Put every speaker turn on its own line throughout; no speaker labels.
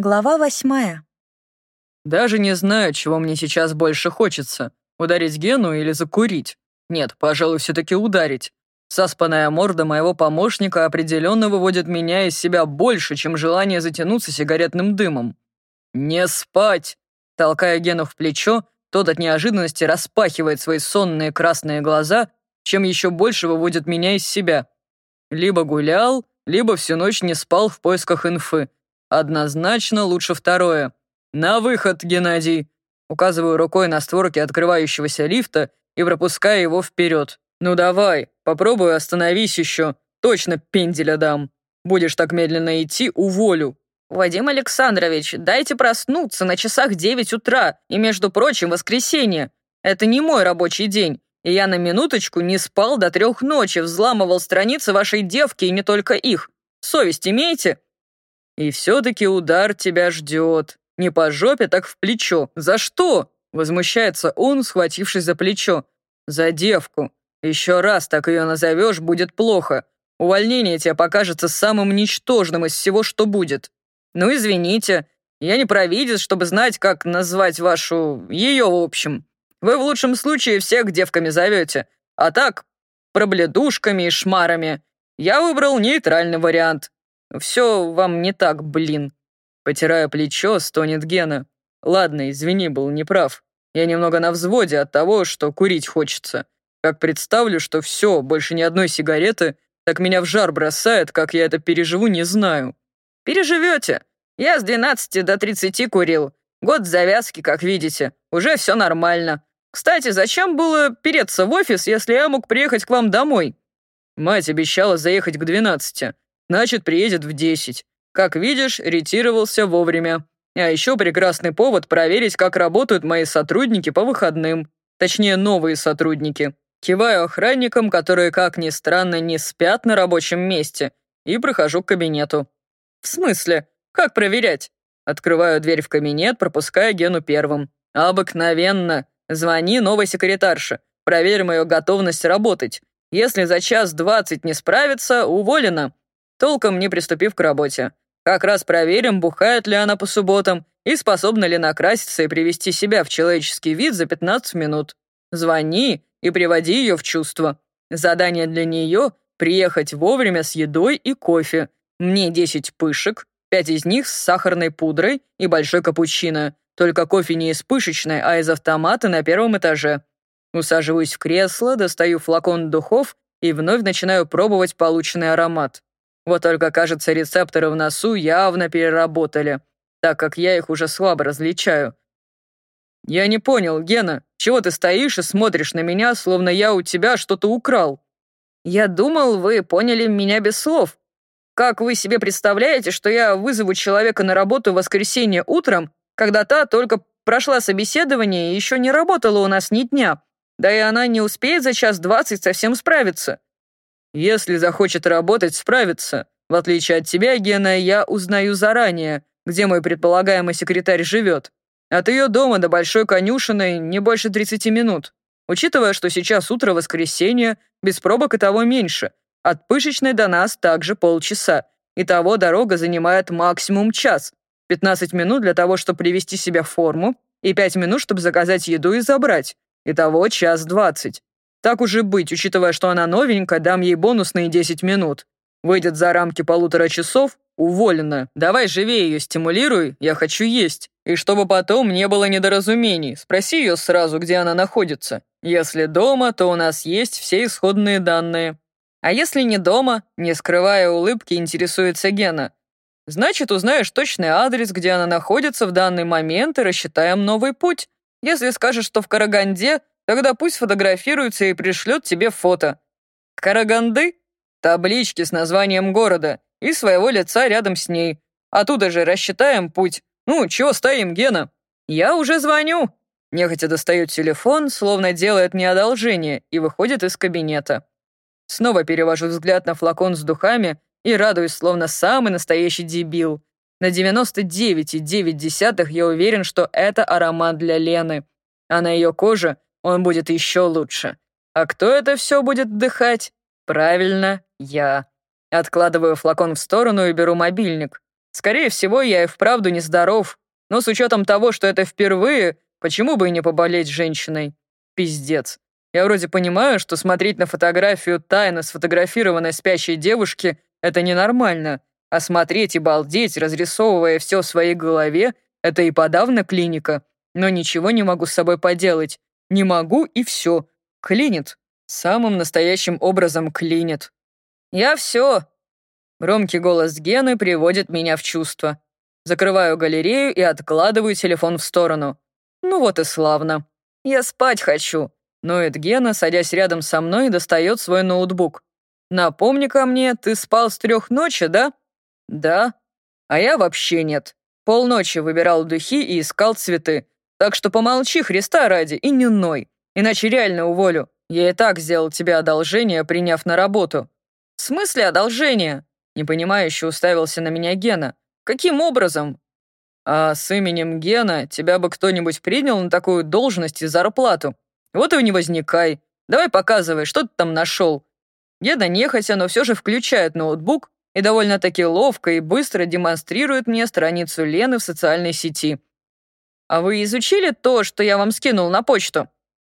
Глава восьмая.
Даже не знаю, чего мне сейчас больше хочется. Ударить Гену или закурить? Нет, пожалуй, все-таки ударить. Заспанная морда моего помощника определенно выводит меня из себя больше, чем желание затянуться сигаретным дымом. «Не спать!» Толкая Гену в плечо, тот от неожиданности распахивает свои сонные красные глаза, чем еще больше выводит меня из себя. Либо гулял, либо всю ночь не спал в поисках инфы. Однозначно лучше второе. «На выход, Геннадий!» Указываю рукой на створки открывающегося лифта и пропускаю его вперед. «Ну давай, попробуй остановись еще. Точно пенделя дам. Будешь так медленно идти, уволю».
«Вадим Александрович, дайте проснуться на часах 9 утра, и, между прочим, воскресенье. Это не мой рабочий день, и я на минуточку не спал до трех ночи, взламывал страницы вашей девки и не только их. Совесть имеете?»
И все-таки удар тебя ждет. Не по жопе, так в плечо. За что? Возмущается он, схватившись за плечо. За девку. Еще раз так ее назовешь, будет плохо. Увольнение тебе покажется самым ничтожным из всего, что будет. Ну, извините. Я не провидец, чтобы знать, как назвать вашу... ее, в общем. Вы в лучшем случае всех девками зовете. А так, пробледушками и шмарами. Я выбрал нейтральный вариант. «Все вам не так, блин». Потирая плечо, стонет Гена. «Ладно, извини, был неправ. Я немного на взводе от того, что курить хочется. Как представлю, что все, больше ни одной сигареты, так меня в жар бросает, как я это переживу, не знаю».
«Переживете. Я с 12 до 30 курил. Год завязки, как видите. Уже все нормально. Кстати, зачем было переться в офис, если я мог приехать к вам домой?»
Мать обещала заехать к 12. Значит, приедет в 10. Как видишь, ретировался вовремя. А еще прекрасный повод проверить, как работают мои сотрудники по выходным. Точнее, новые сотрудники. Киваю охранникам, которые, как ни странно, не спят на рабочем месте, и прохожу к кабинету. «В смысле? Как проверять?» Открываю дверь в кабинет, пропуская Гену первым. «Обыкновенно. Звони новой секретарше. Проверь мою готовность работать. Если за час двадцать не справится, уволена толком не приступив к работе. Как раз проверим, бухает ли она по субботам и способна ли накраситься и привести себя в человеческий вид за 15 минут. Звони и приводи ее в чувство. Задание для нее — приехать вовремя с едой и кофе. Мне 10 пышек, 5 из них с сахарной пудрой и большой капучино. Только кофе не из пышечной, а из автомата на первом этаже. Усаживаюсь в кресло, достаю флакон духов и вновь начинаю пробовать полученный аромат. Вот только, кажется, рецепторы в носу явно переработали, так как я их уже слабо различаю. «Я не понял, Гена, чего ты стоишь и смотришь на меня, словно я у тебя что-то украл?»
«Я думал, вы поняли меня без слов. Как вы себе представляете, что я вызову человека на работу в воскресенье утром, когда та только прошла собеседование и еще не работала у нас ни дня? Да и она не успеет за час двадцать совсем справиться.
Если захочет работать, справится. В отличие от тебя, Гена, я узнаю заранее, где мой предполагаемый секретарь живет. От ее дома до Большой конюшины не больше 30 минут. Учитывая, что сейчас утро воскресенье, без пробок и того меньше. От Пышечной до нас также полчаса. Итого дорога занимает максимум час. 15 минут для того, чтобы привести себя в форму, и 5 минут, чтобы заказать еду и забрать. Итого час 20. Так уже быть, учитывая, что она новенькая, дам ей бонусные 10 минут. Выйдет за рамки полутора часов, уволена. Давай живее ее стимулируй, я хочу есть. И чтобы потом не было недоразумений, спроси ее сразу, где она находится. Если дома, то у нас есть все исходные данные. А если не дома, не скрывая улыбки, интересуется Гена. Значит, узнаешь точный адрес, где она находится в данный момент и рассчитаем новый путь. Если скажешь, что в Караганде, Тогда пусть фотографируется и пришлет тебе фото. Караганды? Таблички с названием города и своего лица рядом с ней. Оттуда же рассчитаем путь. Ну, чего стоим, Гена? Я уже звоню. Нехотя достает телефон, словно делает мне одолжение, и выходит из кабинета. Снова перевожу взгляд на флакон с духами и радуюсь, словно самый настоящий дебил. На 99,9 я уверен, что это аромат для Лены. А на ее коже он будет еще лучше. А кто это все будет вдыхать? Правильно, я. Откладываю флакон в сторону и беру мобильник. Скорее всего, я и вправду нездоров. Но с учетом того, что это впервые, почему бы и не поболеть женщиной? Пиздец. Я вроде понимаю, что смотреть на фотографию тайно сфотографированной спящей девушки — это ненормально, а смотреть и балдеть, разрисовывая все в своей голове, это и подавно клиника. Но ничего не могу с собой поделать. Не могу и все. Клинит. Самым настоящим образом клинит. «Я все!» Громкий голос Гены приводит меня в чувство. Закрываю галерею и откладываю телефон в сторону. Ну вот и славно. Я спать хочу. Ноет Гена, садясь рядом со мной достает свой ноутбук. «Напомни-ка мне, ты спал с трех ночи, да?» «Да». «А я вообще нет. Полночи выбирал духи и искал цветы. Так что помолчи, Христа ради, и не ной. Иначе реально уволю. Я и так сделал тебе одолжение, приняв на работу». «В смысле одолжение?» Непонимающе уставился на меня Гена. «Каким образом?» «А с именем Гена тебя бы кто-нибудь принял на такую должность и зарплату?» Вот и не возникай. Давай показывай, что ты там нашел. Деда нехотя, но все же включает ноутбук и довольно-таки ловко и быстро демонстрирует мне страницу Лены в социальной сети. «А вы изучили то, что я вам скинул на почту?»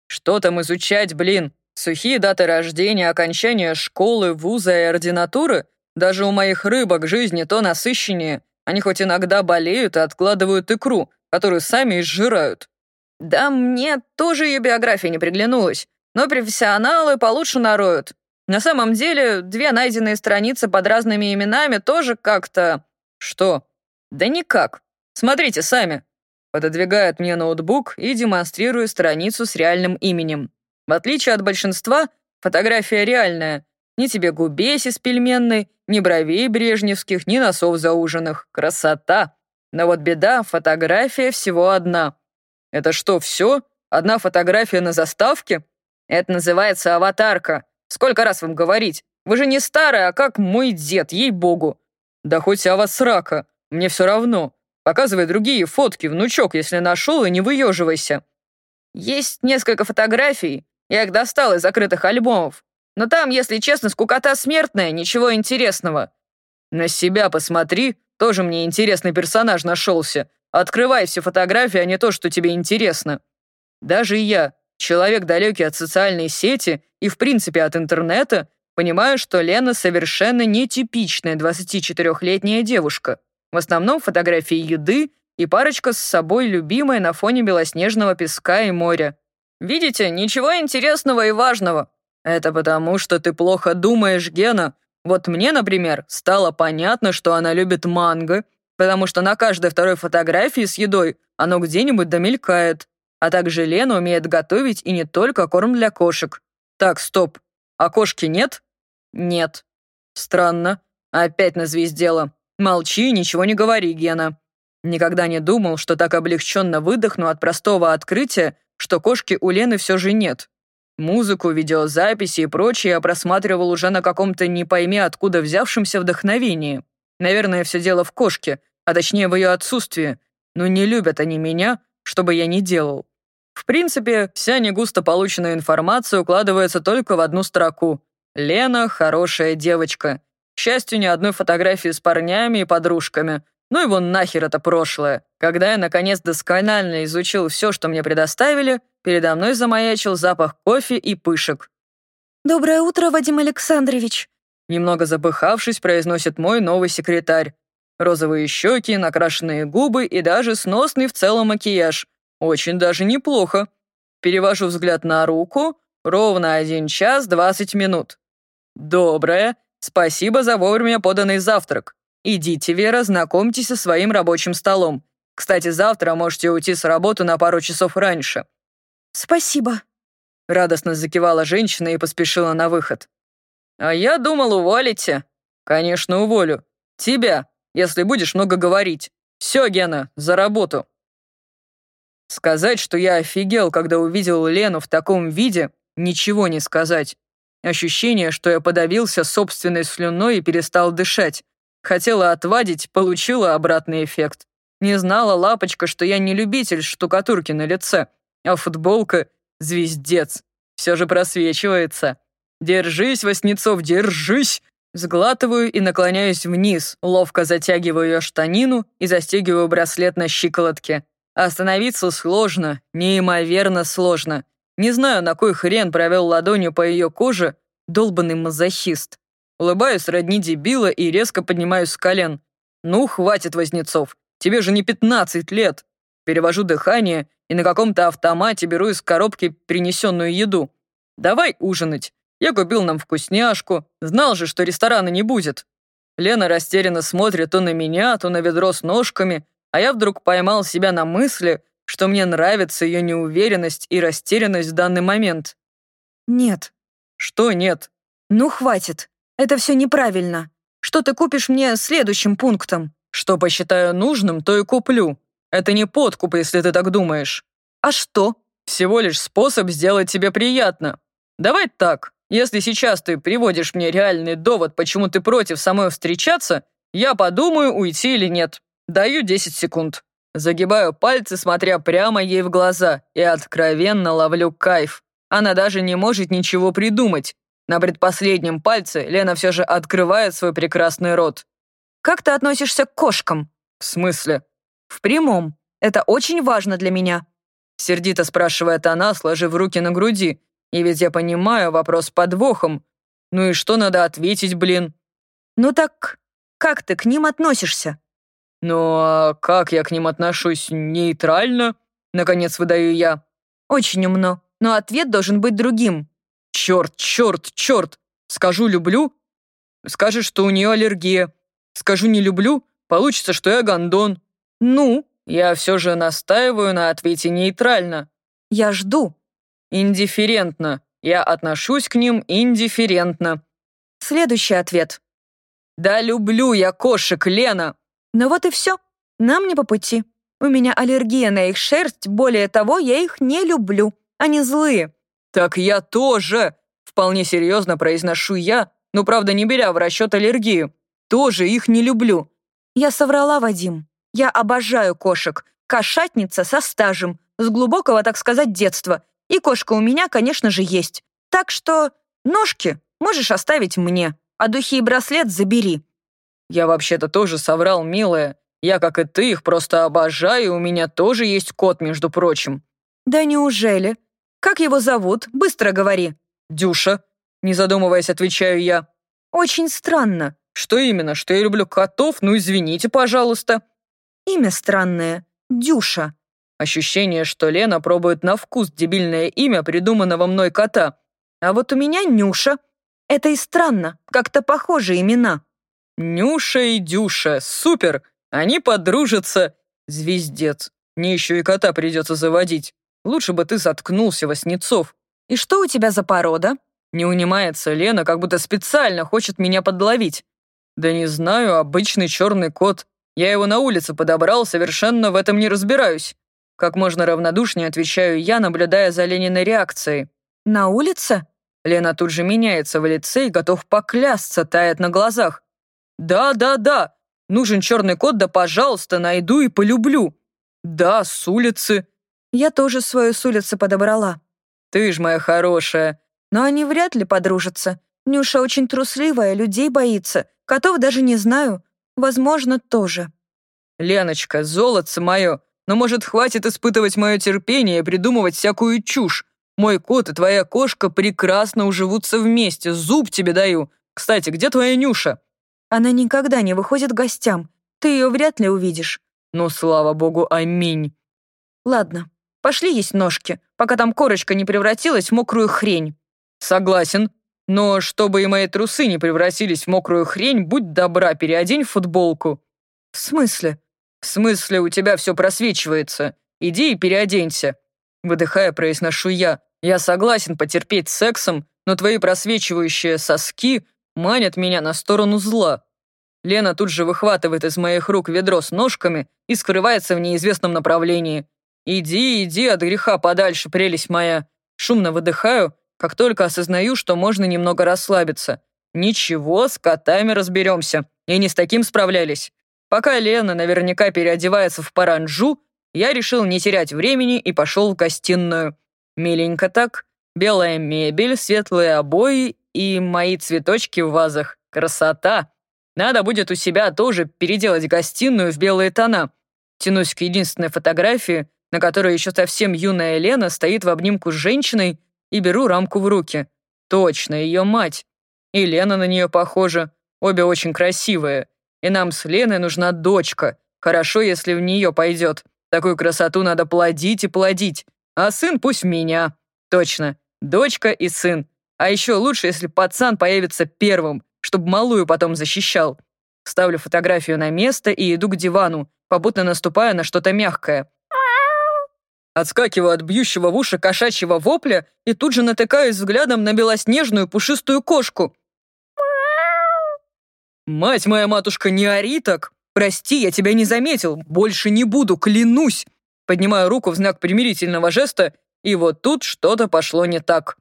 «Что там изучать, блин? Сухие даты рождения, окончания школы, вуза и ординатуры? Даже у моих рыбок жизни то насыщеннее. Они хоть иногда болеют и откладывают икру, которую сами изжирают. Да, мне тоже ее биография не приглянулась, но профессионалы получше нароют. На самом деле, две найденные страницы под разными именами тоже как-то... Что? Да никак. Смотрите сами. Пододвигает мне ноутбук и демонстрирую страницу с реальным именем. В отличие от большинства, фотография реальная. Ни тебе губеси с пельменной, ни бровей брежневских, ни носов зауженных. Красота! Но вот беда, фотография всего одна. Это что, все? Одна фотография на заставке? Это называется аватарка. Сколько раз вам говорить? Вы же не старая, а как мой дед, ей-богу. Да хоть ава срака, мне все равно. Показывай другие фотки, внучок, если нашел, и не выеживайся. Есть несколько фотографий, я их достал из закрытых альбомов. Но там, если честно, скукота смертная, ничего интересного. На себя посмотри, тоже мне интересный персонаж нашелся. Открывай все фотографии, а не то, что тебе интересно. Даже я, человек далекий от социальной сети и, в принципе, от интернета, понимаю, что Лена совершенно нетипичная 24-летняя девушка. В основном фотографии еды и парочка с собой любимая на фоне белоснежного песка и моря. Видите, ничего интересного и важного. Это потому, что ты плохо думаешь, Гена. Вот мне, например, стало понятно, что она любит манго, потому что на каждой второй фотографии с едой оно где-нибудь домелькает. А также Лена умеет готовить и не только корм для кошек. Так, стоп. А кошки нет? Нет. Странно. Опять на звездела. Молчи, ничего не говори, Гена. Никогда не думал, что так облегченно выдохну от простого открытия, что кошки у Лены все же нет. Музыку, видеозаписи и прочее я просматривал уже на каком-то не пойми откуда взявшемся вдохновении. Наверное, все дело в кошке, а точнее в ее отсутствии, но не любят они меня, чтобы я не делал. В принципе, вся негусто полученная информация укладывается только в одну строку. Лена — хорошая девочка. К счастью, ни одной фотографии с парнями и подружками. Ну и вон нахер это прошлое. Когда я, наконец, досконально изучил все, что мне предоставили, передо мной замаячил запах кофе и пышек.
«Доброе утро, Вадим Александрович!»
Немного запыхавшись, произносит мой новый секретарь. Розовые щеки, накрашенные губы и даже сносный в целом макияж. Очень даже неплохо. Перевожу взгляд на руку. Ровно один час двадцать минут. Доброе. Спасибо за вовремя поданный завтрак. Идите, Вера, знакомьтесь со своим рабочим столом. Кстати, завтра можете уйти с работы на пару часов раньше.
Спасибо.
Радостно закивала женщина и поспешила на выход. А я думал, уволите. Конечно, уволю. Тебя если будешь много говорить. Все, Гена, за работу». Сказать, что я офигел, когда увидел Лену в таком виде, ничего не сказать. Ощущение, что я подавился собственной слюной и перестал дышать. Хотела отвадить, получила обратный эффект. Не знала лапочка, что я не любитель штукатурки на лице, а футболка — звездец. Все же просвечивается. Держись, Васнецов, держись! Сглатываю и наклоняюсь вниз, ловко затягиваю ее штанину и застегиваю браслет на щиколотке. Остановиться сложно, неимоверно сложно. Не знаю, на кой хрен провел ладонью по ее коже долбанный мазохист. Улыбаюсь родни дебила и резко поднимаюсь с колен. «Ну, хватит, Вознецов, тебе же не 15 лет!» Перевожу дыхание и на каком-то автомате беру из коробки принесенную еду. «Давай ужинать. Я купил нам вкусняшку. Знал же, что ресторана не будет». Лена растерянно смотрит то на меня, то на ведро с ножками, а я вдруг поймал себя на мысли, что мне нравится ее неуверенность и растерянность в данный момент.
Нет.
Что нет?
Ну, хватит. Это все неправильно. Что ты купишь мне следующим пунктом?
Что посчитаю нужным, то и куплю. Это не подкуп, если ты так думаешь.
А что?
Всего лишь способ сделать тебе приятно. Давай так. Если сейчас ты приводишь мне реальный довод, почему ты против со мной встречаться, я подумаю, уйти или нет. Даю 10 секунд. Загибаю пальцы, смотря прямо ей в глаза, и откровенно ловлю кайф. Она даже не может ничего придумать. На предпоследнем пальце Лена все же открывает свой прекрасный рот.
«Как ты относишься к кошкам?»
«В смысле?»
«В прямом. Это очень важно для меня».
Сердито спрашивает она, сложив руки на груди. И ведь я понимаю вопрос подвохом. Ну и что надо ответить, блин?
«Ну так как ты к ним относишься?»
«Ну а как я к ним отношусь? Нейтрально?» Наконец выдаю я.
«Очень умно, но ответ должен быть другим».
«Черт, черт, черт! Скажу «люблю», скажешь, что у нее аллергия. Скажу «не люблю», получится, что я гондон. Ну, я все же настаиваю на ответе нейтрально.
Я жду.
Индифферентно. Я отношусь к ним индифферентно.
Следующий ответ.
Да люблю я кошек, Лена.
Ну вот и все. Нам не по пути. У меня аллергия на их шерсть, более того, я их не люблю. Они злые.
Так я тоже. Вполне серьезно произношу я, но правда не беря в расчет аллергию. Тоже их не люблю.
Я соврала, Вадим. Я обожаю кошек. Кошатница со стажем, с глубокого, так сказать, детства. И кошка у меня, конечно же, есть. Так что ножки можешь оставить мне, а духи и браслет забери.
Я вообще-то тоже соврал, милая. Я, как и ты, их просто обожаю, у меня тоже есть кот, между прочим.
Да неужели? Как его зовут? Быстро говори.
Дюша. Не задумываясь, отвечаю я.
Очень странно.
Что именно? Что я люблю котов? Ну, извините, пожалуйста.
Имя странное. Дюша.
Ощущение, что Лена пробует на вкус дебильное имя, придуманного мной кота.
А вот у меня Нюша. Это и странно, как-то похожие имена.
Нюша и Дюша, супер! Они подружатся. Звездец. Мне еще и кота придется заводить. Лучше бы ты заткнулся, Васнецов.
И что у тебя за порода?
Не унимается Лена, как будто специально хочет меня подловить. Да не знаю, обычный черный кот. Я его на улице подобрал, совершенно в этом не разбираюсь. Как можно равнодушнее отвечаю я, наблюдая за Лениной реакцией.
На улице?
Лена тут же меняется в лице и готов поклясться, тает на глазах. «Да, да, да, нужен черный кот, да пожалуйста, найду и полюблю. Да, с улицы».
Я тоже свою с улицы подобрала.
«Ты ж моя хорошая».
Но они вряд ли подружатся. Нюша очень трусливая, людей боится. Котов даже не знаю. Возможно, тоже.
«Леночка, золотце мое, но, может, хватит испытывать мое терпение и придумывать всякую чушь. Мой кот и твоя кошка прекрасно уживутся вместе, зуб тебе даю. Кстати, где твоя Нюша?»
Она никогда не выходит к гостям. Ты ее вряд ли увидишь.
Ну, слава богу, аминь.
Ладно, пошли есть ножки, пока там корочка не превратилась в мокрую хрень.
Согласен. Но чтобы и мои трусы не превратились в мокрую хрень, будь добра, переодень футболку.
В смысле?
В смысле, у тебя все просвечивается. Иди и переоденься. Выдыхая, произношу я. Я согласен потерпеть сексом, но твои просвечивающие соски манят меня на сторону зла. Лена тут же выхватывает из моих рук ведро с ножками и скрывается в неизвестном направлении. «Иди, иди от греха подальше, прелесть моя!» Шумно выдыхаю, как только осознаю, что можно немного расслабиться. Ничего, с котами разберемся. И не с таким справлялись. Пока Лена наверняка переодевается в паранджу, я решил не терять времени и пошел в гостиную. Миленько так. Белая мебель, светлые обои и мои цветочки в вазах. красота. Надо будет у себя тоже переделать гостиную в белые тона. Тянусь к единственной фотографии, на которой еще совсем юная Лена стоит в обнимку с женщиной, и беру рамку в руки. Точно, ее мать. И Лена на нее похожа. Обе очень красивые. И нам с Леной нужна дочка. Хорошо, если в нее пойдет. Такую красоту надо плодить и плодить. А сын пусть меня. Точно. Дочка и сын. А еще лучше, если пацан появится первым, чтобы малую потом защищал. Ставлю фотографию на место и иду к дивану, попутно наступая на что-то мягкое. Отскакиваю от бьющего в уши кошачьего вопля и тут же натыкаюсь взглядом на белоснежную пушистую кошку. «Мать моя матушка, не ори так! Прости, я тебя не заметил, больше не буду, клянусь!» Поднимаю руку в знак примирительного жеста, и вот тут что-то пошло не так.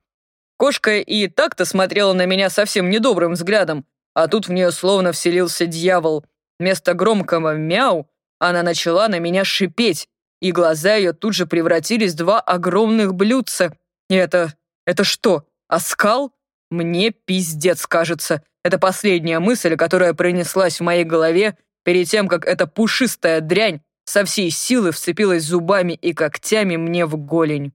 Кошка и так-то смотрела на меня совсем недобрым взглядом, а тут в нее словно вселился дьявол. Вместо громкого «мяу» она начала на меня шипеть, и глаза ее тут же превратились в два огромных блюдца. Это... это что, оскал? Мне пиздец кажется. Это последняя мысль, которая пронеслась в моей голове перед тем, как эта пушистая дрянь со всей силы вцепилась зубами и когтями мне в голень.